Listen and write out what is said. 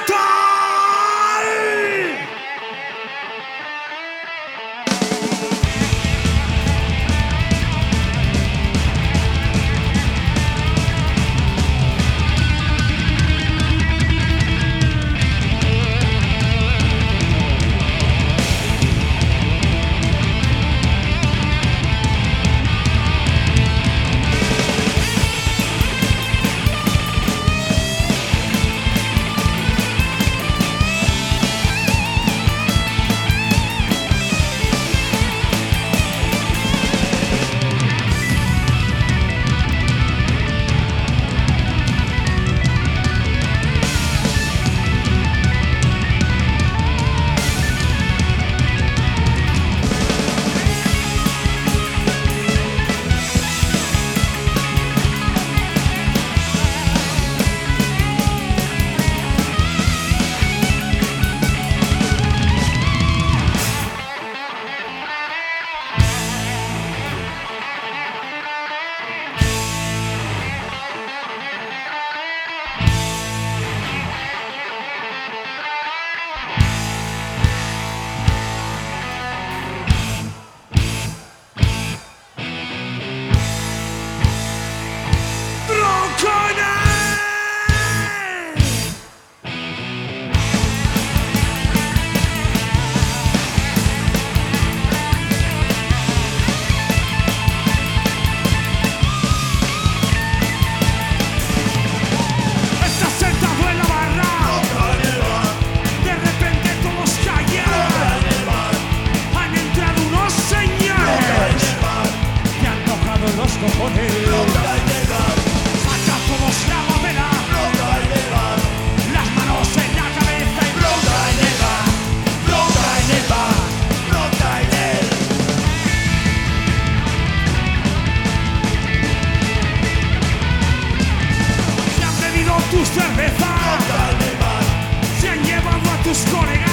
Estás Se